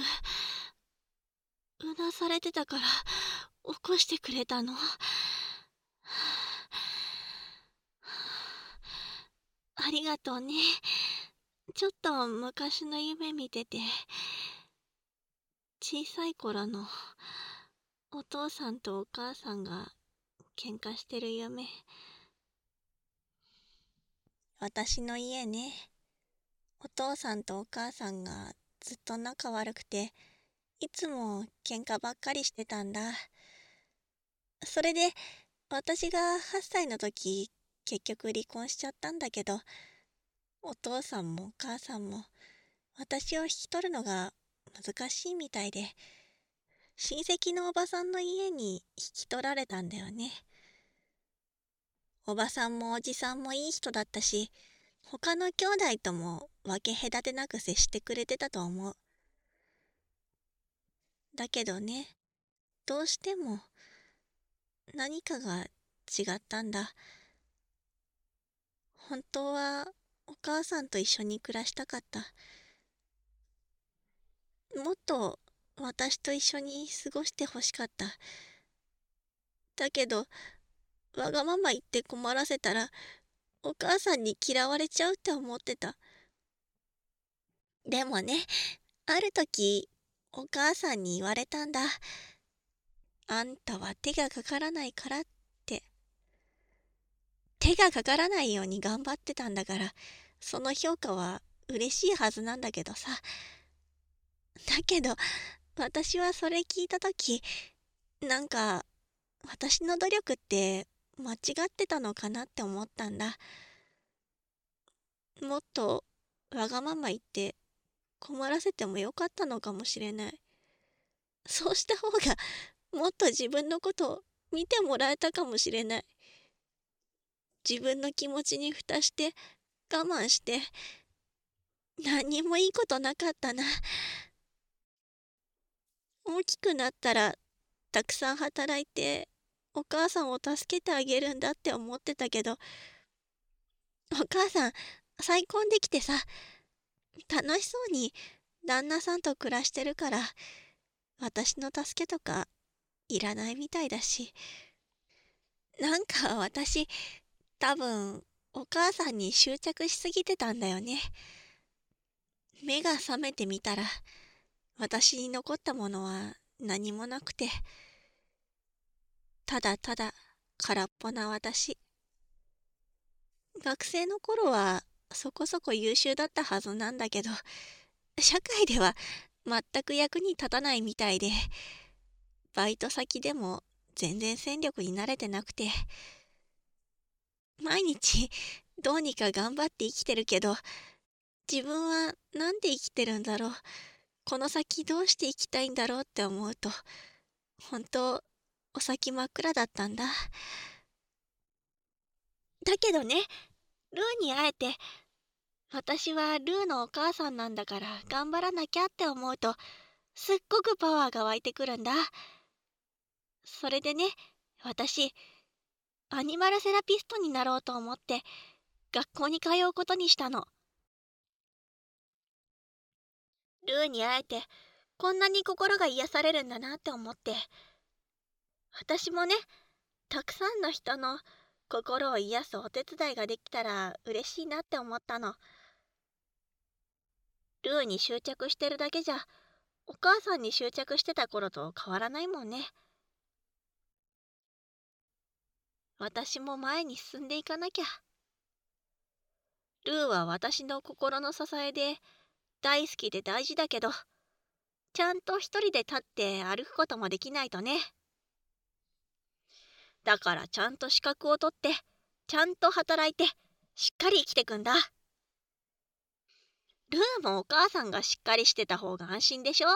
うなされてたから起こしてくれたの。ありがとうね。ちょっと昔の夢見てて小さい頃のお父さんとお母さんが喧嘩してる夢。私の家ねお父さんとお母さんがずっと仲悪くていつも喧嘩ばっかりしてたんだ。それで私が8歳の時結局離婚しちゃったんだけどお父さんもお母さんも私を引き取るのが難しいみたいで親戚のおばさんの家に引き取られたんだよね。おばさんもおじさんもいい人だったし他の兄弟とも分け隔てなく接してくれてたと思う。だけどねどうしても何かが違ったんだ。本当はお母さんと一緒に暮らしたかった。もっと私と一緒に過ごしてほしかった。だけどわがまま言って困らせたらお母さんに嫌われちゃうって思ってた。でもねある時お母さんに言われたんだあんたは手がかからないからって手がかからないように頑張ってたんだからその評価は嬉しいはずなんだけどさ。だけど私はそれ聞いた時なんか私の努力って間違ってたのかなって思ったんだ。もっとわがまま言って困らせてもよかったのかもしれない。そうした方が もっと自分のことを見てもらえたかもしれない。自分の気持ちに蓋して我慢して何にもいいことなかったな。大きくなったらたくさん働いてお母さんを助けてあげるんだって思ってたけどお母さん再婚できてさ楽しそうに旦那さんと暮らしてるから私の助けとかいらないみたいだし。なんか私多分お母さんに執着しすぎてたんだよね。目が覚めてみたら私に残ったものは何もなくて。ただただ空っぽな私。学生の頃はそこそこ優秀だったはずなんだけど 社会では全く役に立たないみたいでバイト先でも全然戦力に慣れてなくて毎日 どうにか頑張って生きてるけど自分は何で生きてるんだろう？この先どうして生きたいんだろうって思うと本当お先真っ暗だったんだ。だけどねルーに会えて私はルーのお母さんなんだから頑張らなきゃって思うとすっごくパワーが湧いてくるんだ。それでね私アニマルセラピストになろうと思って学校に通うことにしたの。ルーに会えてこんなに心が癒されるんだなって思って私もねたくさんの人の心を癒すお手伝いができたら嬉しいなって思ったの。ルーに執着してるだけじゃお母さんに執着してた頃と変わらないもんね。私も前に進んでいかなきゃ。ルーは私の心の支えで大好きで大事だけどちゃんと一人で立って歩くこともできないとね。だからちゃんと資格を取ってちゃんと働いてしっかり生きてくんだ。ルーもお母さんがしっかりしてた方が安心でしょ？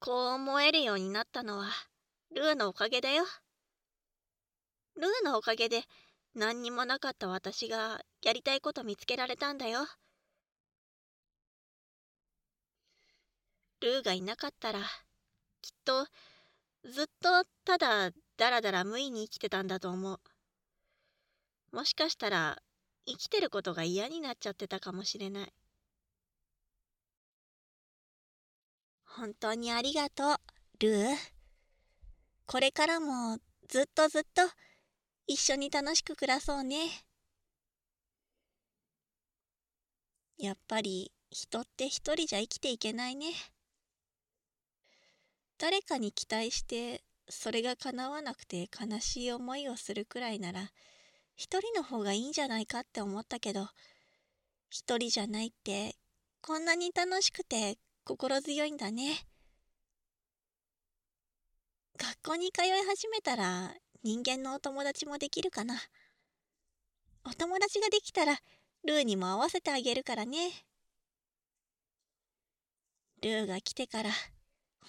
こう思えるようになったのはルーのおかげだよ。ルーのおかげで何にもなかった私がやりたいこと見つけられたんだよ。ルーがいなかったらきっとずっとただだらだら無意に生きてたんだと思うもしかしたら生きてることが嫌になっちゃってたかもしれない。本当にありがとう、ルー。これからもずっとずっと一緒に楽しく暮らそうね。やっぱり人って一人じゃ生きていけないね。誰かに期待してそれが叶わなくて悲しい思いをするくらいなら一人の方がいいんじゃないかって思ったけど一人じゃないってこんなに楽しくて心強いんだね。学校に通い始めたら人間のお友達もできるかな。お友達ができたらルーにも会わせてあげるからね。ルーが来てから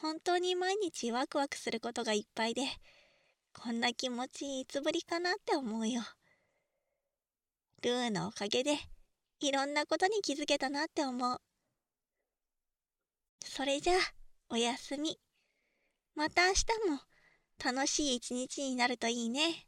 本当に毎日ワクワクすることがいっぱいでこんな気持ちいつぶりかなって思うよ。ルーのおかげでいろんなことに気づけたなって思う。それじゃあおやすみ。また明日も楽しい一日になるといいね。